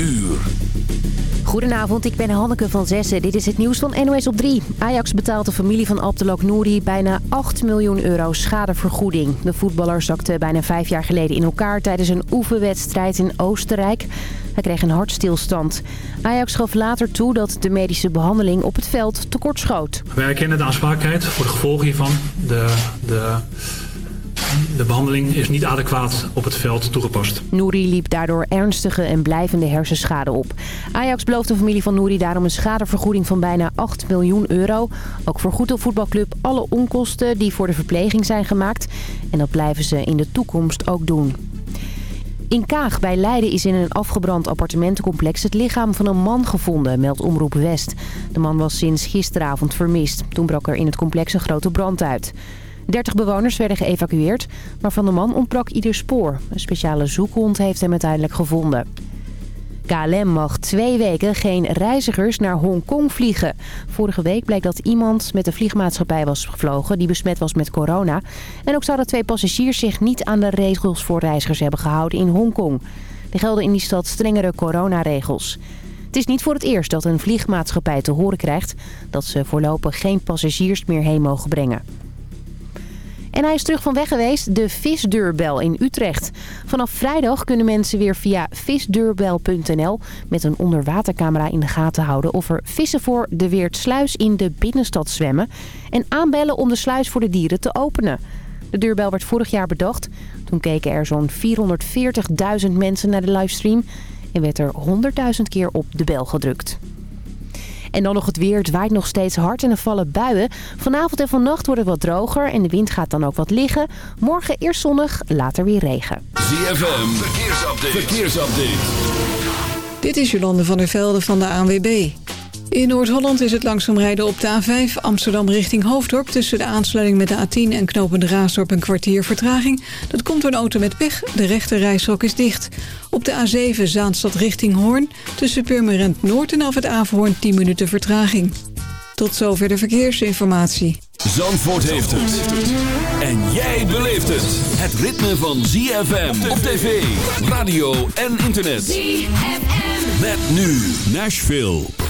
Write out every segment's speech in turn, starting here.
uur. Goedenavond, ik ben Hanneke van Zessen. Dit is het nieuws van NOS op 3. Ajax betaalt de familie van Abdelok Nouri bijna 8 miljoen euro schadevergoeding. De voetballer zakte bijna vijf jaar geleden in elkaar tijdens een oefenwedstrijd in Oostenrijk. Hij kreeg een hartstilstand. Ajax gaf later toe dat de medische behandeling op het veld tekortschoot. Wij erkennen de aansprakelijkheid voor de gevolgen hiervan. De, de de behandeling is niet adequaat op het veld toegepast. Nouri liep daardoor ernstige en blijvende hersenschade op. Ajax belooft de familie van Nouri daarom een schadevergoeding van bijna 8 miljoen euro. Ook vergoedt de voetbalclub alle onkosten die voor de verpleging zijn gemaakt. En dat blijven ze in de toekomst ook doen. In Kaag bij Leiden is in een afgebrand appartementencomplex het lichaam van een man gevonden, meldt Omroep West. De man was sinds gisteravond vermist. Toen brak er in het complex een grote brand uit. 30 bewoners werden geëvacueerd, maar van de man ontbrak ieder spoor. Een speciale zoekhond heeft hem uiteindelijk gevonden. KLM mag twee weken geen reizigers naar Hongkong vliegen. Vorige week bleek dat iemand met de vliegmaatschappij was gevlogen die besmet was met corona. En ook zouden twee passagiers zich niet aan de regels voor reizigers hebben gehouden in Hongkong. Er gelden in die stad strengere coronaregels. Het is niet voor het eerst dat een vliegmaatschappij te horen krijgt dat ze voorlopig geen passagiers meer heen mogen brengen. En hij is terug van weg geweest, de visdeurbel in Utrecht. Vanaf vrijdag kunnen mensen weer via visdeurbel.nl met een onderwatercamera in de gaten houden... of er vissen voor de Weertsluis in de binnenstad zwemmen... en aanbellen om de sluis voor de dieren te openen. De deurbel werd vorig jaar bedacht. Toen keken er zo'n 440.000 mensen naar de livestream... en werd er 100.000 keer op de bel gedrukt. En dan nog het weer. Het waait nog steeds hard en er vallen buien. Vanavond en vannacht wordt het wat droger en de wind gaat dan ook wat liggen. Morgen eerst zonnig, later weer regen. ZFM, verkeersupdate. verkeersupdate. Dit is Jolande van der Velde van de ANWB. In Noord-Holland is het langzaam rijden op de A5 Amsterdam richting Hoofddorp... tussen de aansluiting met de A10 en knopende Raasdorp een kwartier vertraging. Dat komt door een auto met pech. De rechte rijstrook is dicht. Op de A7 Zaanstad richting Hoorn... tussen Purmerend Noord en af het Averhoorn 10 minuten vertraging. Tot zover de verkeersinformatie. Zandvoort heeft het. En jij beleeft het. Het ritme van ZFM op tv, radio en internet. ZFM. Met nu Nashville.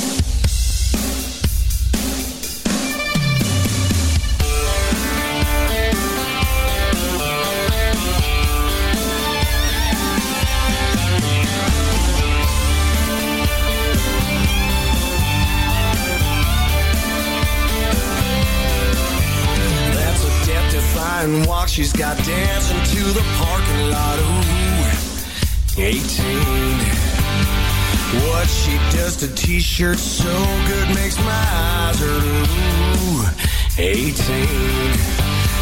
And walk she's got dancing to the parking lot. Ooh, 18. What she does to t-shirts so good makes my eyes hurt. Ooh, 18.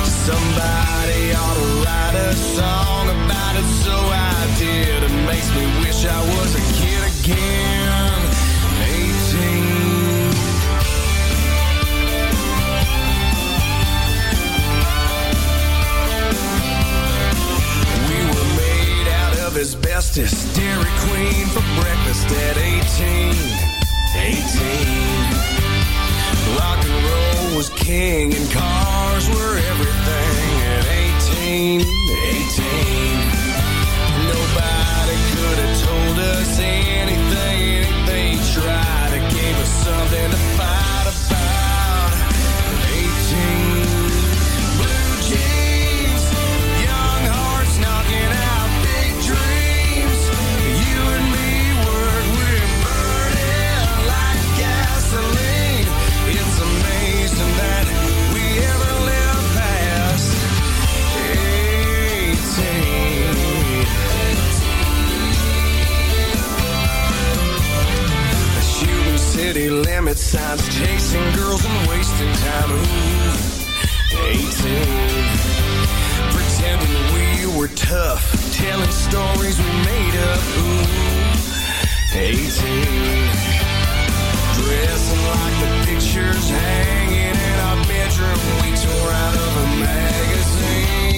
Somebody ought to write a song about it, so I did. It makes me wish I was a kid again. Of asbestos Dairy Queen for breakfast at 18 18 Rock and roll was king and cars were everything at 18 18 Nobody could have told us anything city limit signs, chasing girls and wasting time. Ooh, 18 pretending we were tough, telling stories we made up. Ooh, 18. Dressing like the pictures hanging in our bedroom we tore out of a magazine.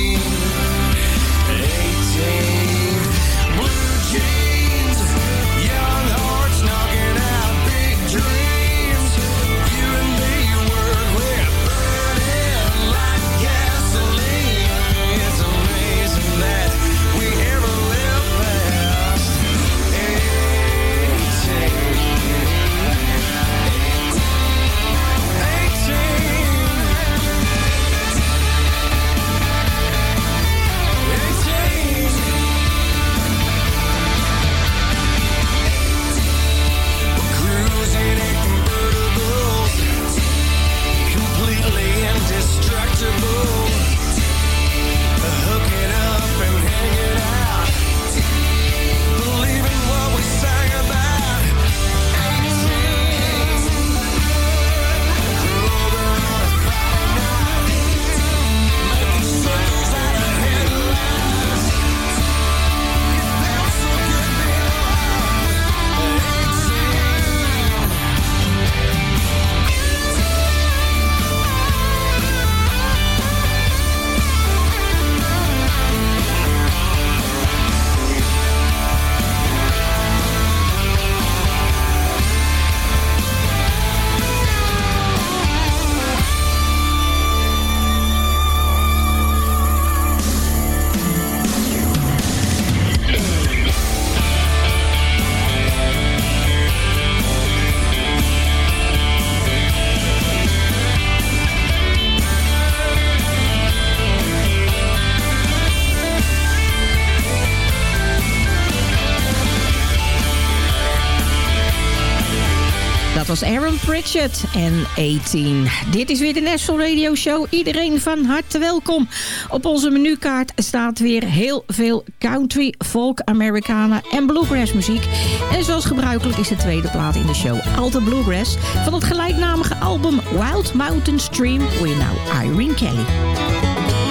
En 18. Dit is weer de National Radio Show. Iedereen van harte welkom. Op onze menukaart staat weer heel veel country, folk, Americana en bluegrass muziek. En zoals gebruikelijk is de tweede plaat in de show Alte Bluegrass... van het gelijknamige album Wild Mountain Stream. Hoor je nou Irene Kelly.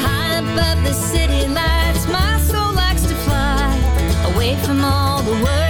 High above the city lights, my soul to fly away from all the worry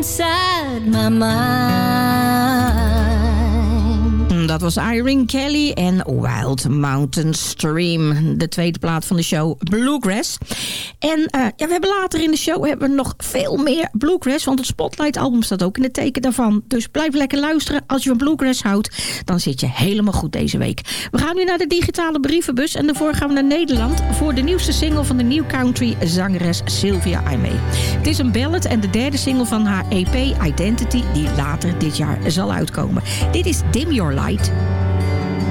inside my mind. Dat was Irene Kelly en Wild Mountain Stream. De tweede plaat van de show Bluegrass. En eh, ja, we hebben later in de show hebben we nog veel meer Bluegrass. Want het Spotlight album staat ook in het teken daarvan. Dus blijf lekker luisteren. Als je van Bluegrass houdt, dan zit je helemaal goed deze week. We gaan nu naar de digitale brievenbus. En daarvoor gaan we naar Nederland voor de nieuwste single van de New Country zangeres Sylvia Aimee. Het is een ballad en de derde single van haar EP Identity die later dit jaar zal uitkomen. Dit is Dim Your Light.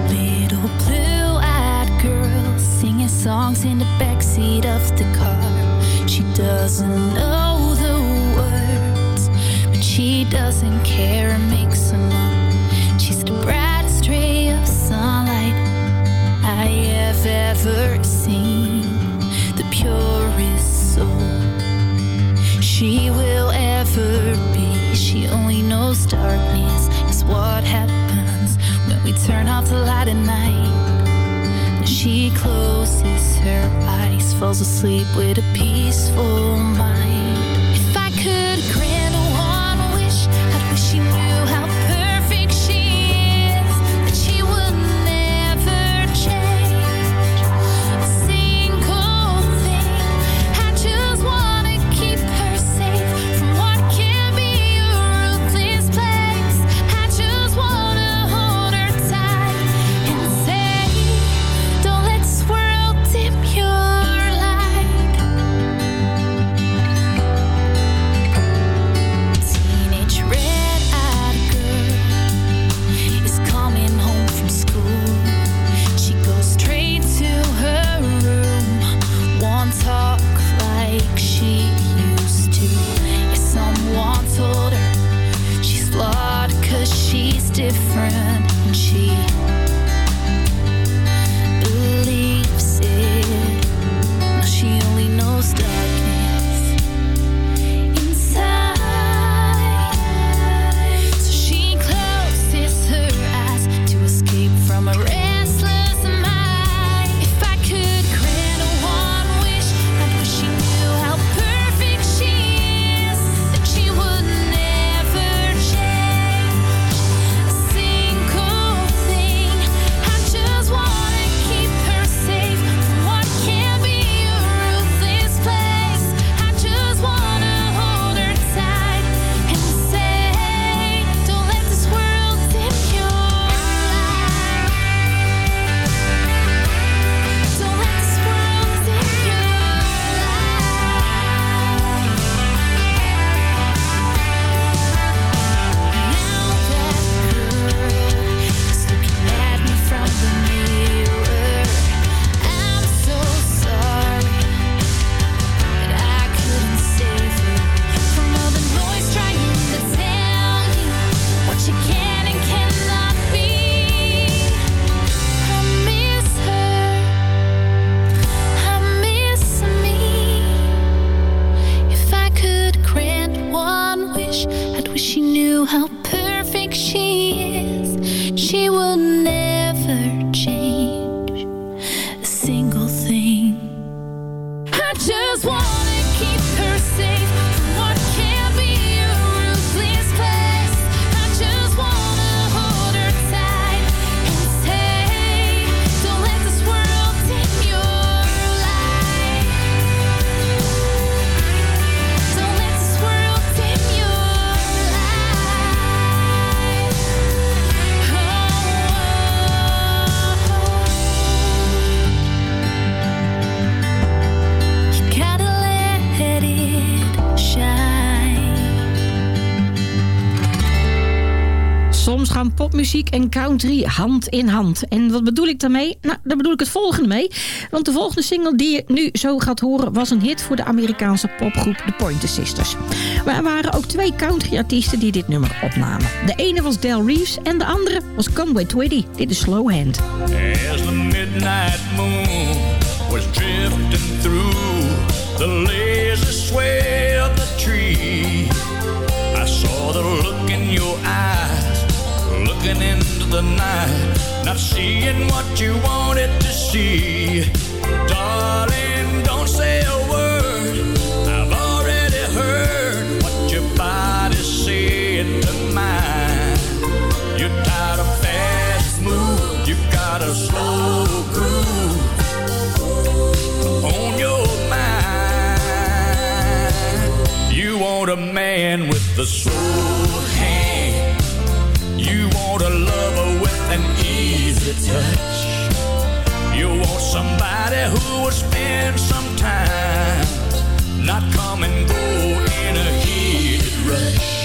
Little blue-eyed girl singing songs in the backseat of the car. She doesn't know the words, but she doesn't care and makes them up. She's the brightest ray of sunlight I have ever seen, the purest soul she will ever be. She only knows darkness is what happens we turn off the light at night. She closes her eyes, falls asleep with a peaceful mind. Popmuziek en country hand in hand. En wat bedoel ik daarmee? Nou, daar bedoel ik het volgende mee. Want de volgende single die je nu zo gaat horen... was een hit voor de Amerikaanse popgroep The Pointer Sisters. Maar er waren ook twee country-artiesten die dit nummer opnamen. De ene was Del Reeves en de andere was Conway Twitty. Dit is Slow Hand. As the midnight moon was drifting through the sway of the tree, I saw the look in your looking into the night, not seeing what you wanted to see. Darling, don't say a word. I've already heard what your body's saying to mine. You're tired of fast moves. You got a slow groove on your mind. You want a man with a slow easy touch. You want somebody who will spend some time, not come and go in a heated rush.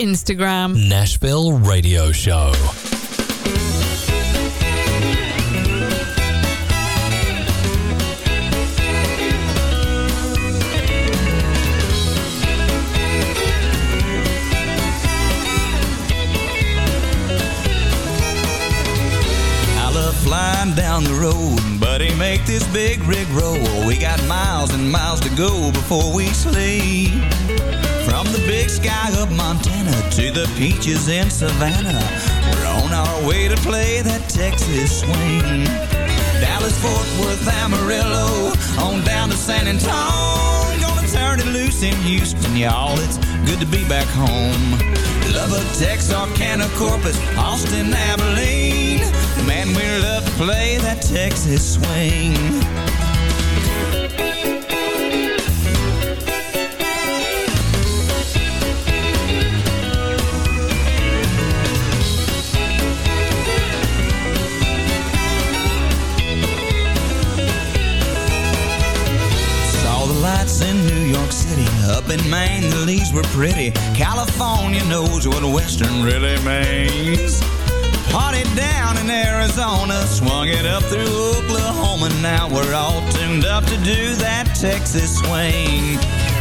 Instagram. Nashville Radio Show. I love flying down the road, buddy, make this big rig roll. We got miles and miles to go before we sleep. The big sky of Montana to the peaches in Savannah, we're on our way to play that Texas swing. Dallas, Fort Worth, Amarillo, on down to San Antonio. Gonna turn it loose in Houston, y'all. It's good to be back home. Lubbock, Texarkana, Corpus, Austin, Abilene. Man, we love to play that Texas swing. Up in Maine, the leaves were pretty. California knows what Western really means. Party down in Arizona, swung it up through Oklahoma. Now we're all tuned up to do that Texas swing.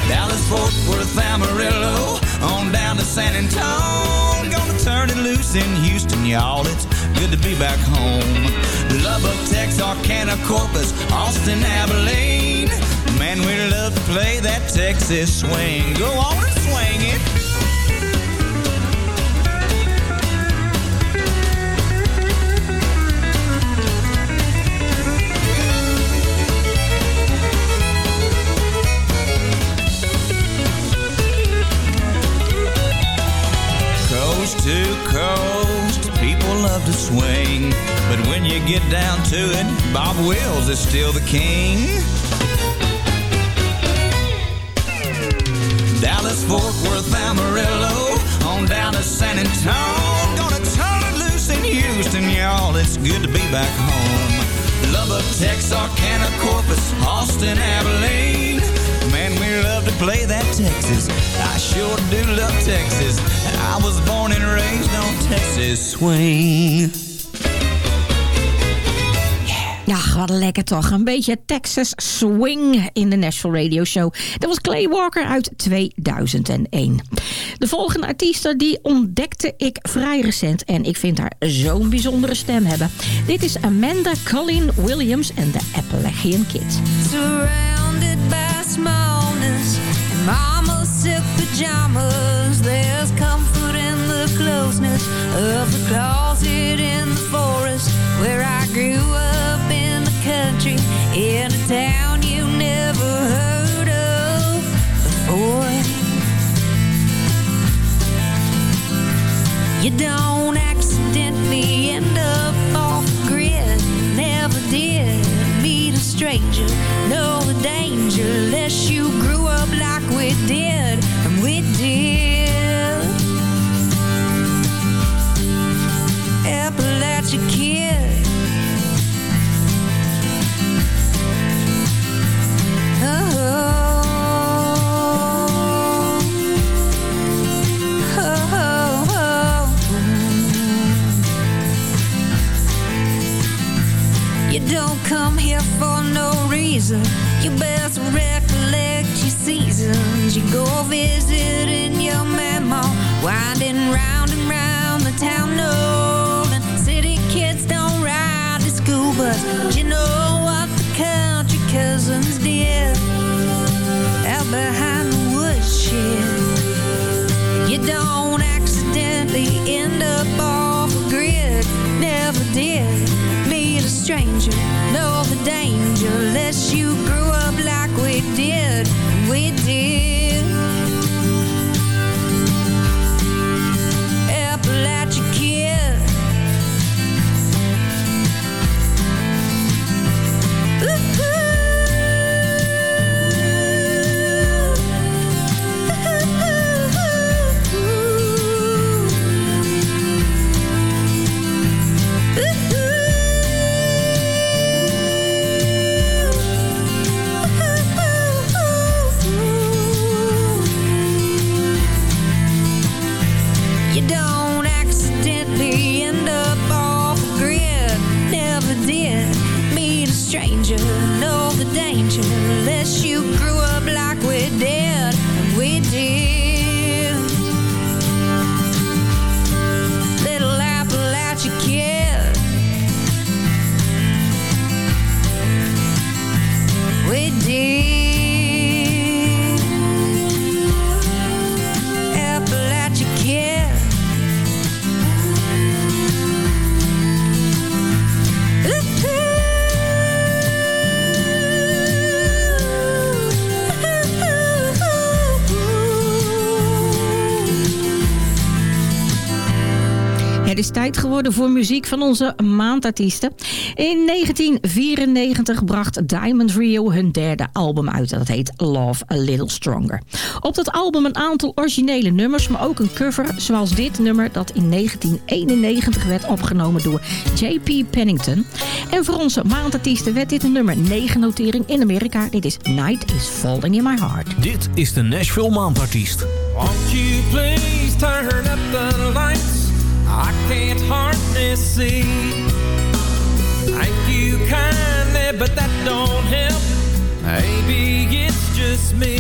Dallas, Fort Worth, Amarillo, on down to San Antonio. Gonna turn it loose in Houston, y'all. It's good to be back home. Lubbock, Texarkana, Corpus, Austin, Abilene. Man, we love to play that Texas swing. Go on and swing it. Swing. But when you get down to it, Bob Wills is still the king. Dallas, Fort Worth, Amarillo, on down to San Antonio. Gonna turn loose in Houston, y'all. It's good to be back home. Lubbock, Texarkana, Corpus, Austin, Abilene. Love to play that Texas. I sure do love Texas. I was born and raised on Texas swing. Ja, wat lekker toch. Een beetje Texas swing in de Nashville Radio Show. Dat was Clay Walker uit 2001. De volgende artiest die ontdekte ik vrij recent. En ik vind haar zo'n bijzondere stem hebben. Dit is Amanda Colleen Williams en de Appalachian Kid. Surrounded by smallness mama's silk pajamas. There's comfort in the closeness of the closet in the forest where I grew up in the country in a town you never heard of before. You don't accidentally end up off the grid. Never did meet a stranger. Danger unless you grew up like we did. And we did. Appalachia kid. Oh. You don't come here for no reason. You best recollect your seasons. You go visiting your mama, winding round and round the town knowing city kids don't ride the school bus. But you know what the country cousins did out behind the woodshed. You don't accidentally end up off a grid. Never did meet a stranger. Know the danger unless you We tijd geworden voor muziek van onze maandartiesten. In 1994 bracht Diamond Rio hun derde album uit. Dat heet Love A Little Stronger. Op dat album een aantal originele nummers, maar ook een cover zoals dit nummer dat in 1991 werd opgenomen door J.P. Pennington. En voor onze maandartiesten werd dit een nummer 9 notering in Amerika. Dit is Night Is Falling In My Heart. Dit is de Nashville Maandartiest. Won't you please turn up the lights? I can't hardly see. Thank you kindly, but that don't help. Maybe it's just me.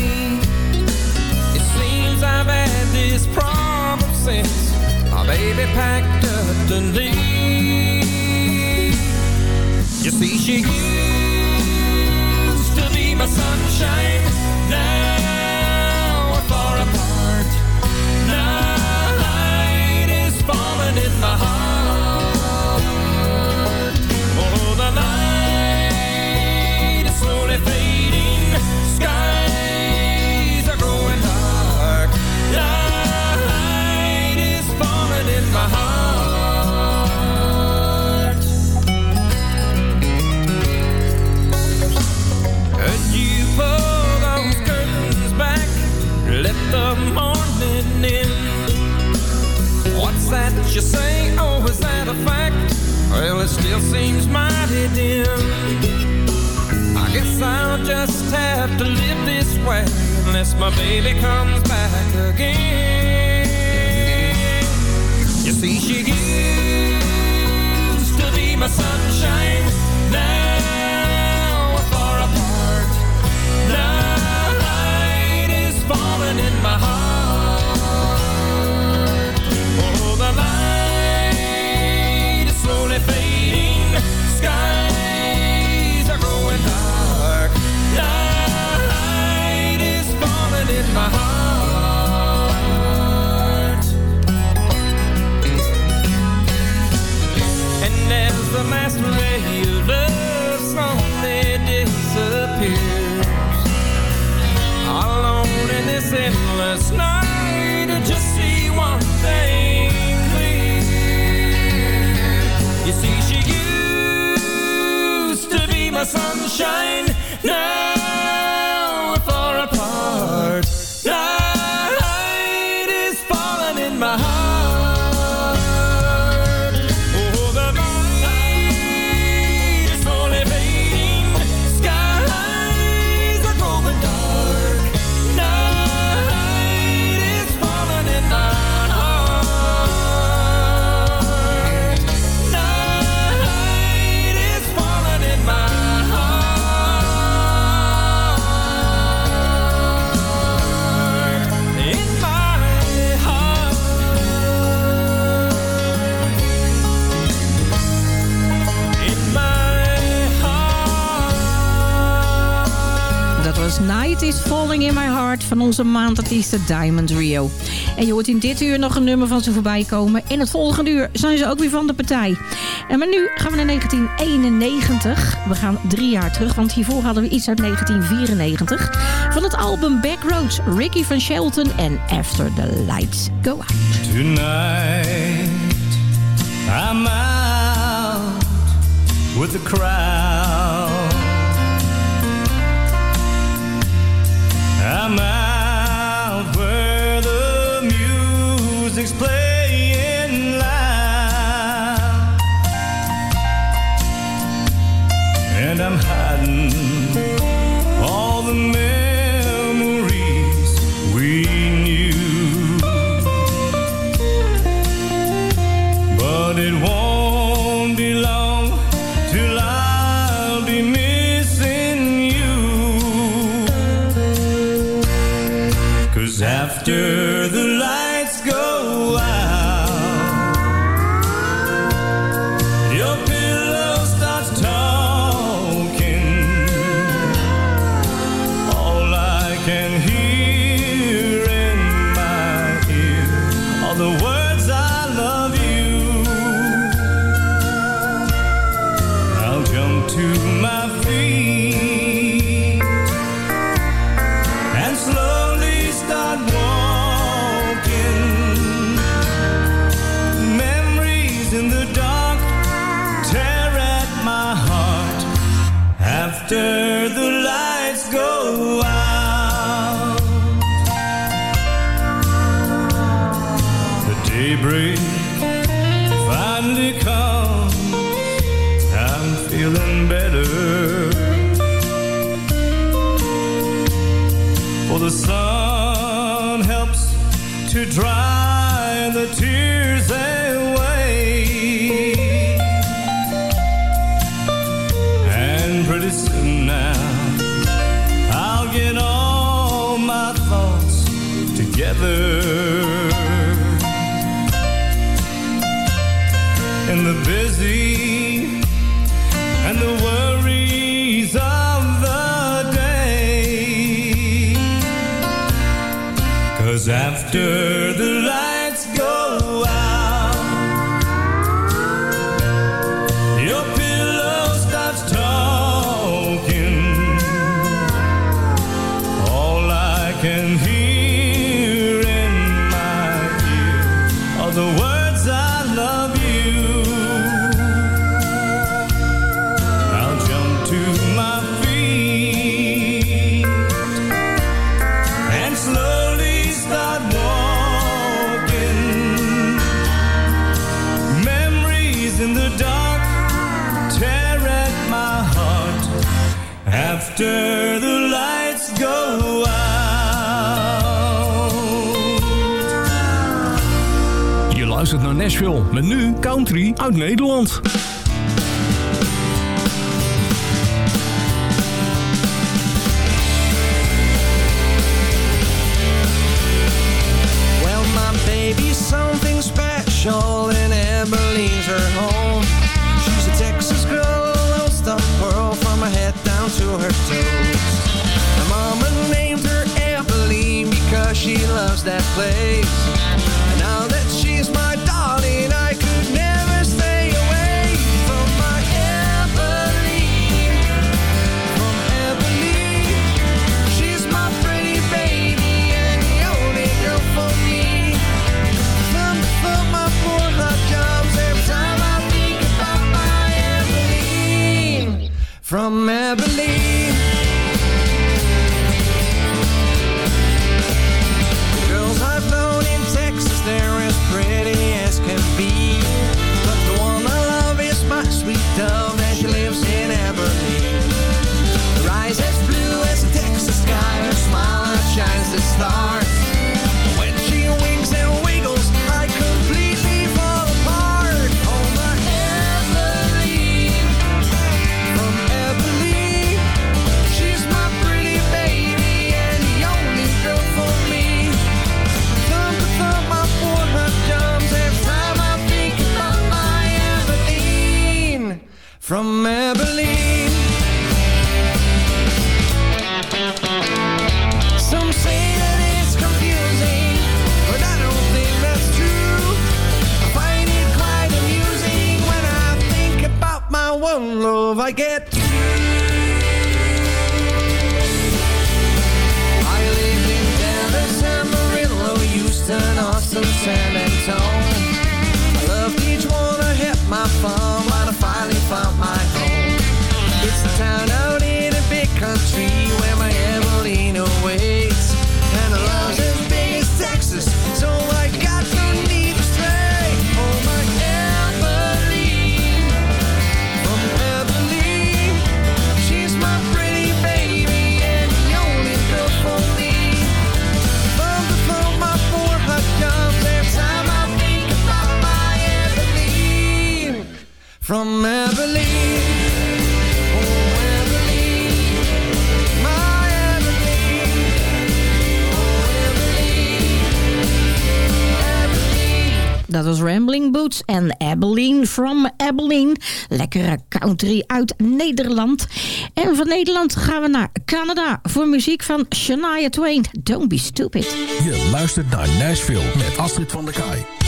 It seems I've had this problem since my baby packed up to leave. You see, she used to be my sunshine. Now falling in my heart. You say? Oh, is that a fact? Well, it still seems mighty dim. I guess I'll just have to live this way unless my baby comes back again. You see, she used to be my sunshine. Now we're far apart. Night is falling in my heart. Onze maandartiesten Diamond Rio. En je hoort in dit uur nog een nummer van ze voorbij komen. In het volgende uur zijn ze ook weer van de partij. En maar nu gaan we naar 1991. We gaan drie jaar terug, want hiervoor hadden we iets uit 1994. Van het album Backroads, Ricky van Shelton en After the Lights Go Out. Tonight, I'm out with the crowd. after Nashville. Met nu country uit Nederland. Well, my baby something special and Emily's her home. She's a Texas girl, lost a pearl from her head down to her toes. My mama named her Emily because she loves that place. From Abilene Lekkere country uit Nederland. En van Nederland gaan we naar Canada voor muziek van Shania Twain. Don't be stupid. Je luistert naar Nashville met Astrid van der Kaai.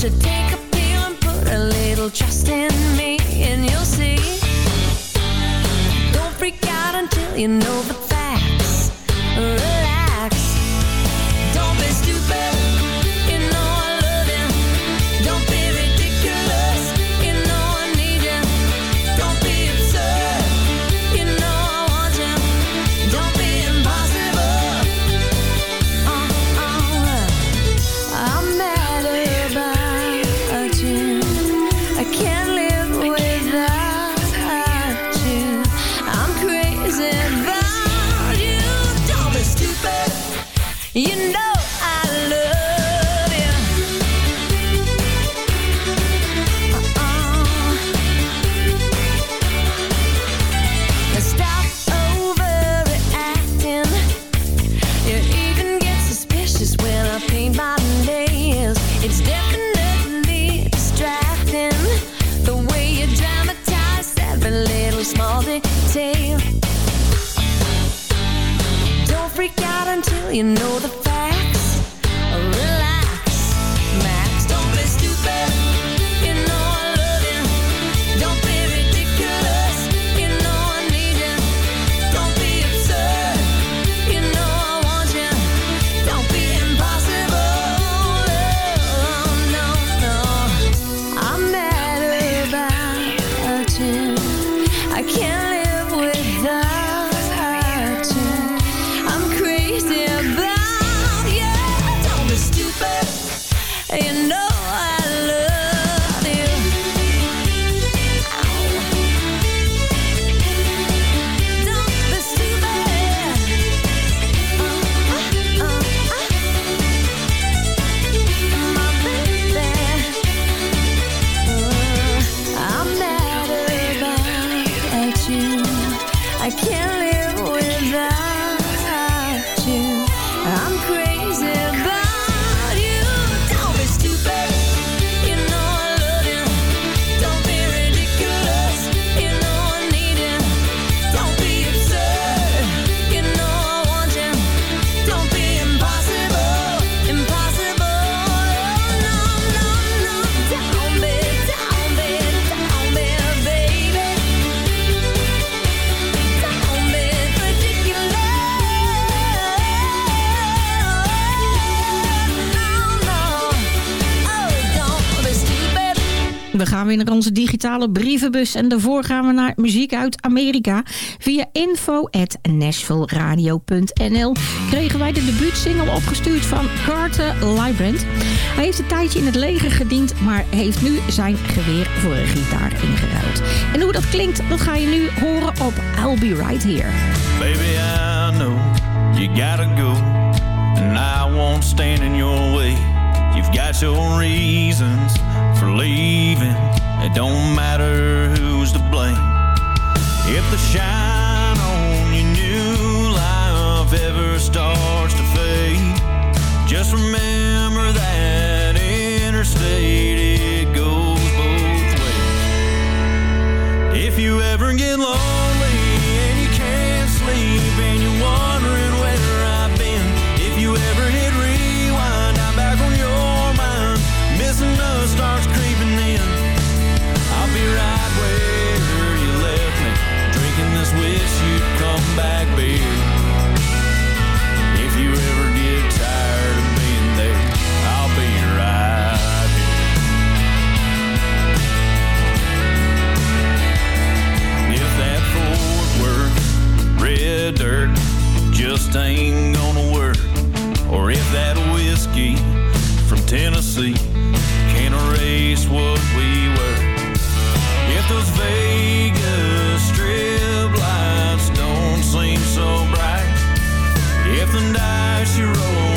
Take a pill and put a little trust in me and you'll see. Don't freak out until you know the you know we naar onze digitale brievenbus. En daarvoor gaan we naar muziek uit Amerika. Via info at kregen wij de debuutsingle opgestuurd van Carter Lybrand. Hij heeft een tijdje in het leger gediend, maar heeft nu zijn geweer voor een gitaar ingeruild. En hoe dat klinkt, dat ga je nu horen op I'll Be Right Here. Baby, I know you gotta go and I won't stand in your way. You've got your reasons for leaving. It don't matter who's to blame. If the shine on your new life ever starts to fade, just remember that interstate it goes both ways. If you ever get lost. Just ain't gonna work, or if that whiskey from Tennessee can't erase what we were. If those Vegas strip lights don't seem so bright, if the dice you roll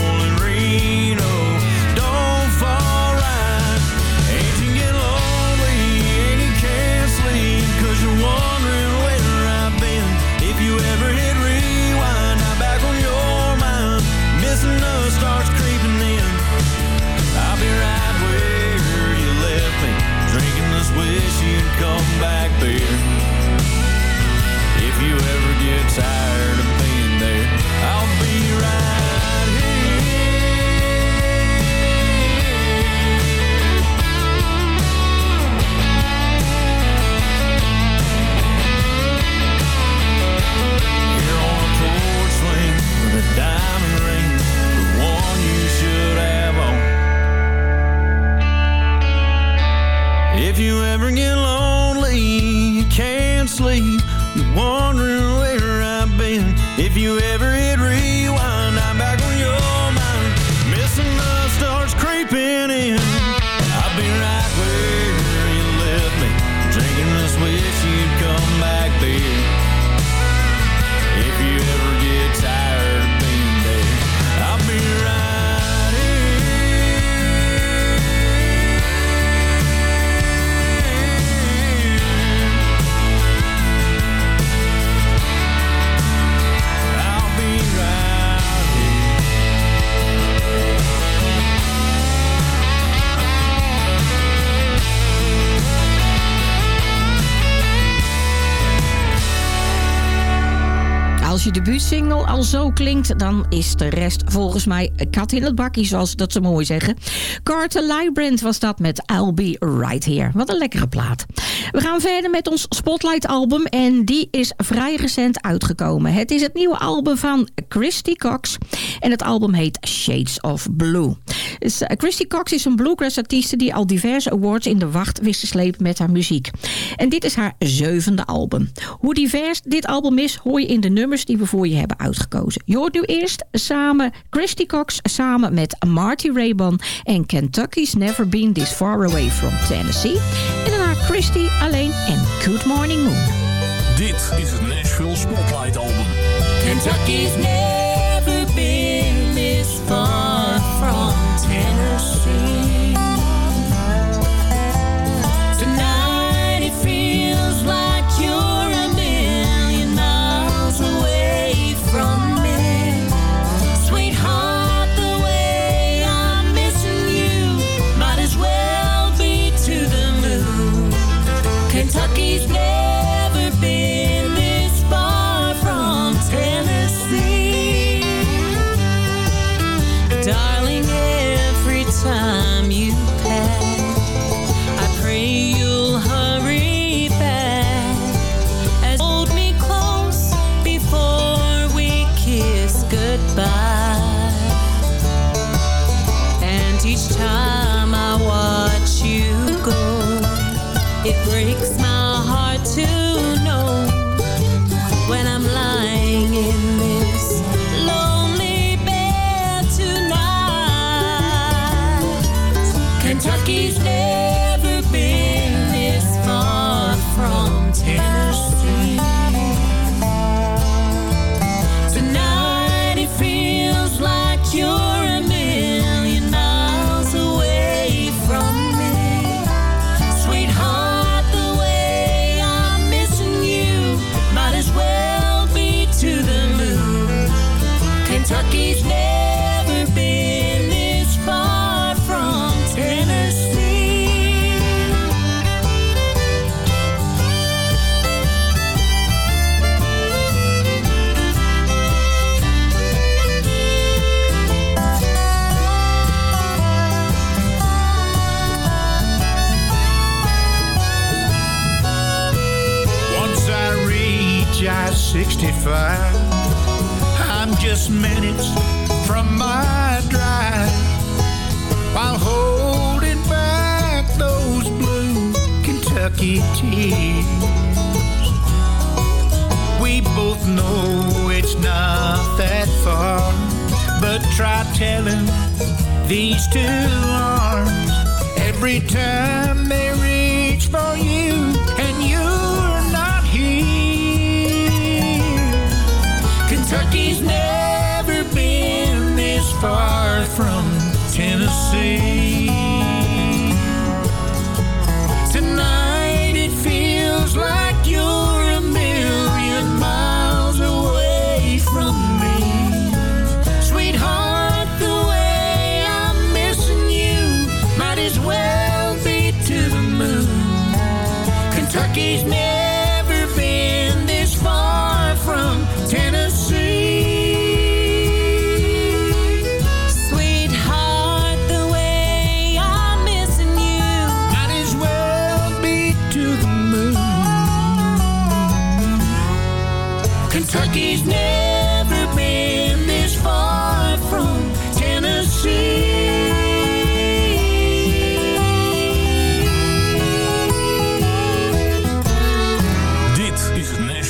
klinkt... dan is de rest volgens mij kat in het bakkie, zoals dat ze mooi zeggen. Carter Lybrand was dat met I'll Be Right Here. Wat een lekkere plaat. We gaan verder met ons Spotlight-album... en die is vrij recent uitgekomen. Het is het nieuwe album van Christy Cox... en het album heet Shades of Blue. Christy Cox is een bluegrass-artieste... die al diverse awards in de wacht wist te slepen met haar muziek. En dit is haar zevende album. Hoe divers dit album is, hoor je in de nummers die we voor je hebben uitgekozen. Je hoort nu eerst samen Christy Cox samen met Marty Raybon en Kentucky's Never Been This Far Away From Tennessee. En daarna Christy alleen en Good Morning Moon. Dit is het Nashville Spotlight Album. Kentucky's never been this far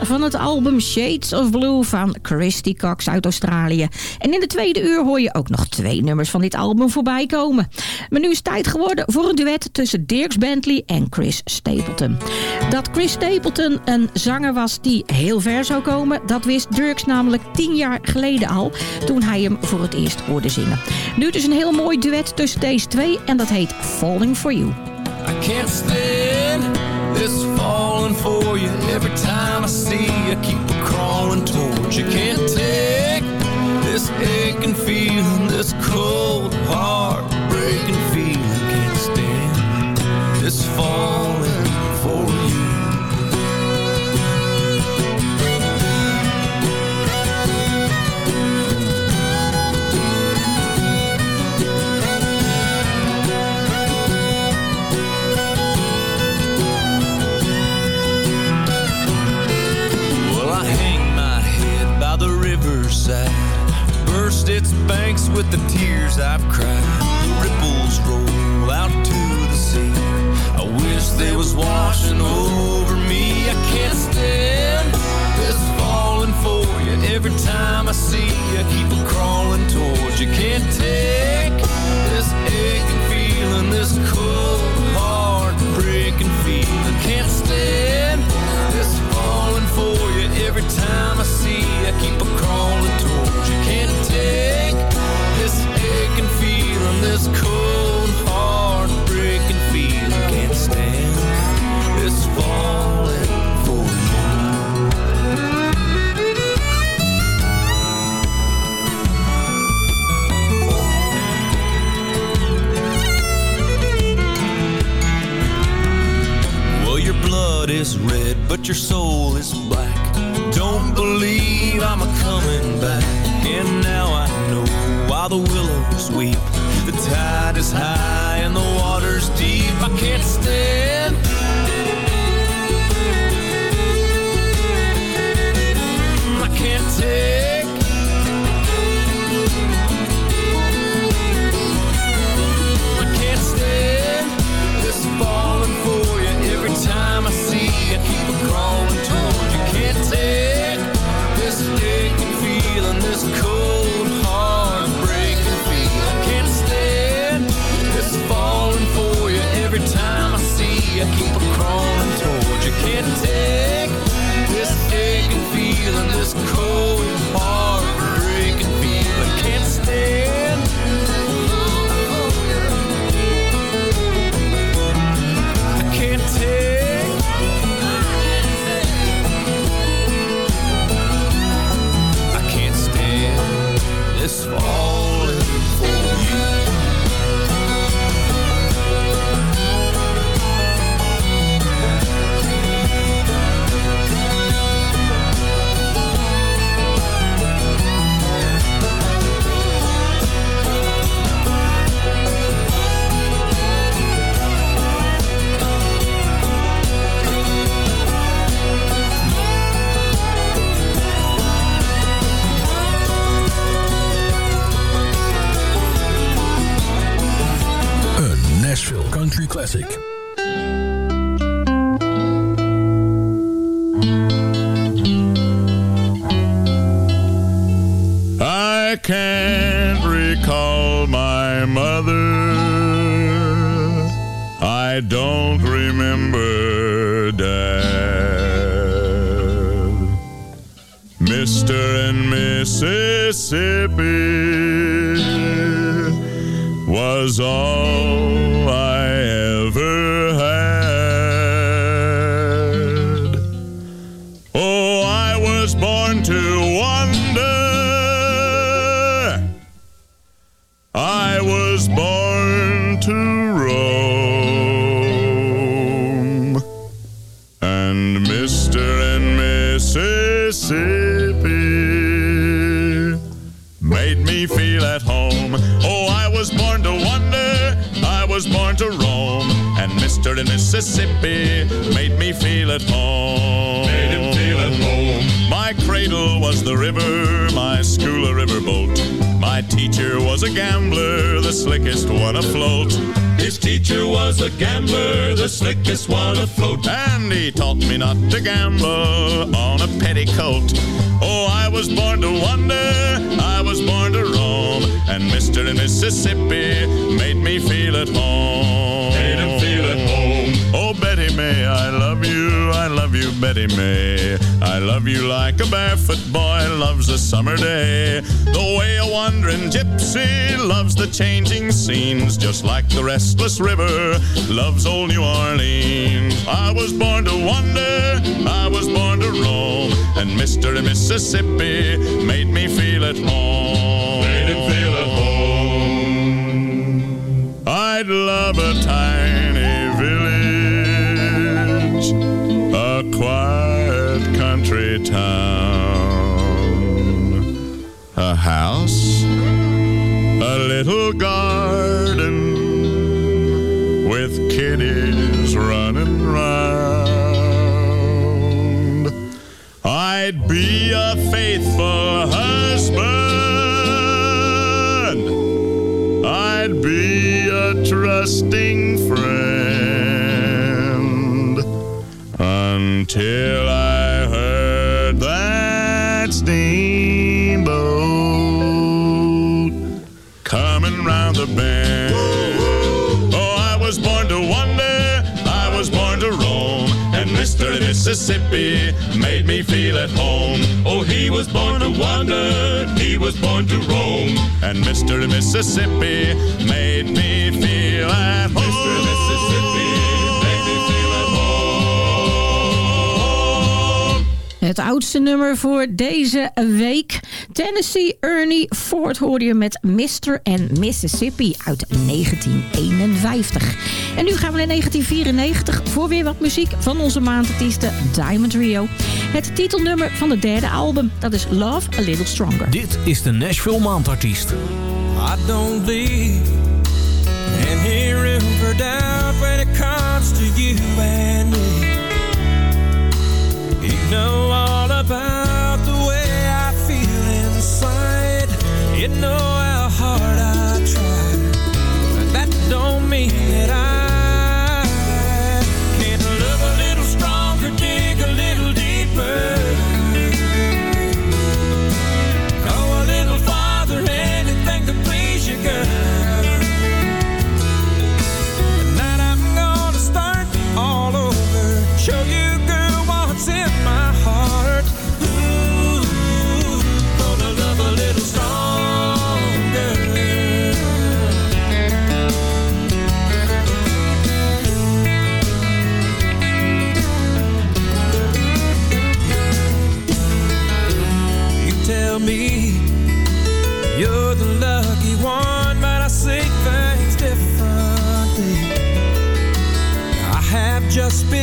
Van het album Shades of Blue van Christy Cox uit Australië. En in de tweede uur hoor je ook nog twee nummers van dit album voorbij komen. Maar nu is tijd geworden voor een duet tussen Dirks Bentley en Chris Stapleton. Dat Chris Stapleton een zanger was die heel ver zou komen, dat wist Dirks namelijk tien jaar geleden al, toen hij hem voor het eerst hoorde zingen. Nu dus een heel mooi duet tussen deze twee en dat heet Falling For You. I can't this falling for you. Every time I see you, keep crawling towards you. Can't take this aching feeling, this cold heart breaking feeling. Can't stand this falling And Mr. and Mississippi made me feel at home. Oh, I was born to wonder. I was born to roam. And Mr. and Mississippi made me feel at home. Made him feel at home. My cradle was the river, my school a riverboat. My teacher was a gambler, the slickest one afloat. His teacher was a gambler, the slickest one afloat. And he taught me not to gamble on a petticoat. Oh, I was born to wonder, I was born to roam. And Mr. and Mississippi made me feel at home. Made him feel at home. Oh, Betty May, I love you, I love you, Betty May. I love you like a barefoot boy loves a summer day. The way a wandering gypsy loves the changing scenes, just like the restless river loves old New Orleans. I was born to wander, I was born to roam, and Mr. and Mississippi made me feel at home. Made him feel at home. I'd love a tiny village, a quiet country town, a house, a little garden with kitties running round. I'd be a faithful husband. I'd be a trusting friend until I coming round the bend. Oh, I was born to wonder, I was born to roam, and Mr. Mississippi made me feel at home. Oh, he was born to wander, he was born to roam, and Mr. Mississippi made me feel at home. Mr. Mississippi Het oudste nummer voor deze week. Tennessee Ernie Ford hoorde je met Mr. and Mississippi uit 1951. En nu gaan we naar 1994 voor weer wat muziek van onze maandartiesten Diamond Rio. Het titelnummer van het derde album, dat is Love A Little Stronger. Dit is de Nashville Maandartiest. I don't live any river doubt when it comes to you and me. You know about the way I feel inside. You know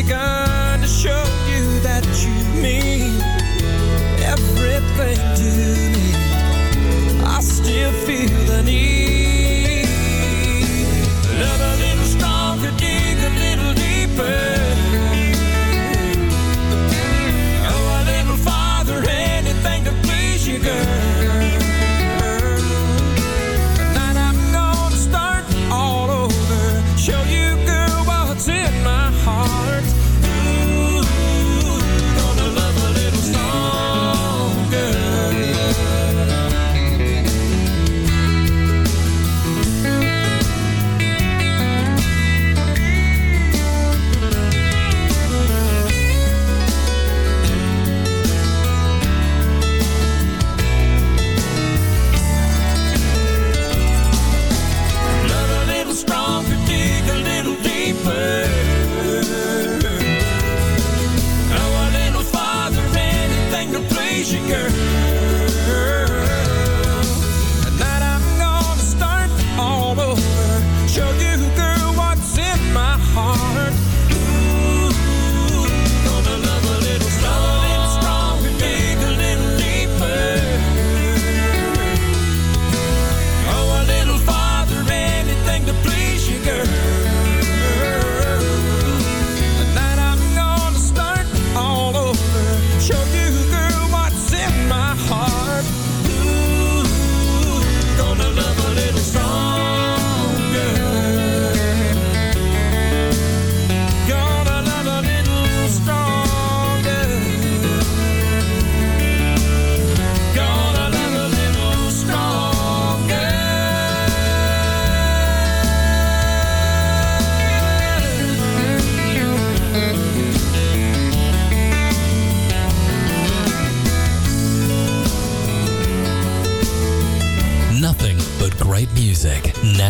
begun to show you that you mean everything to me. I still feel the need. Love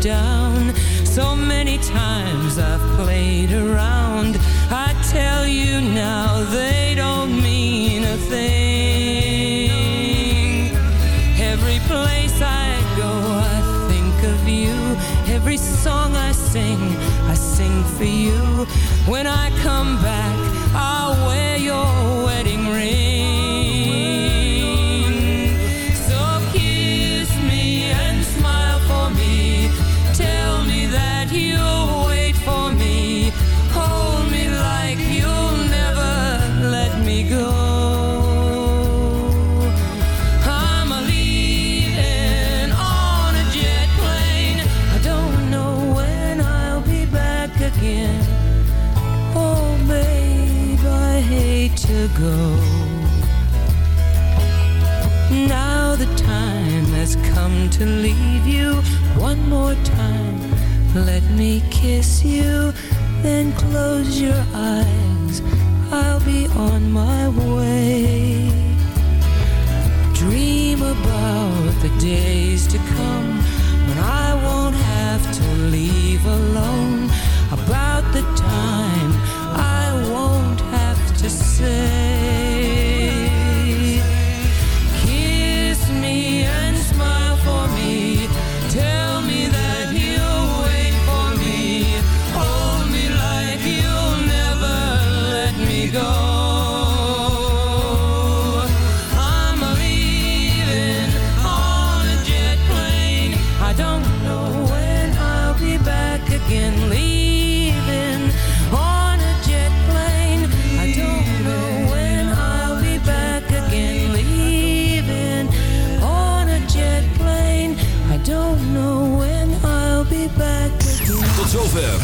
Down. to leave you one more time. Let me kiss you, then close your eyes. I'll be on my way. Dream about the days to come when I won't have to leave alone. About the time I won't have to say.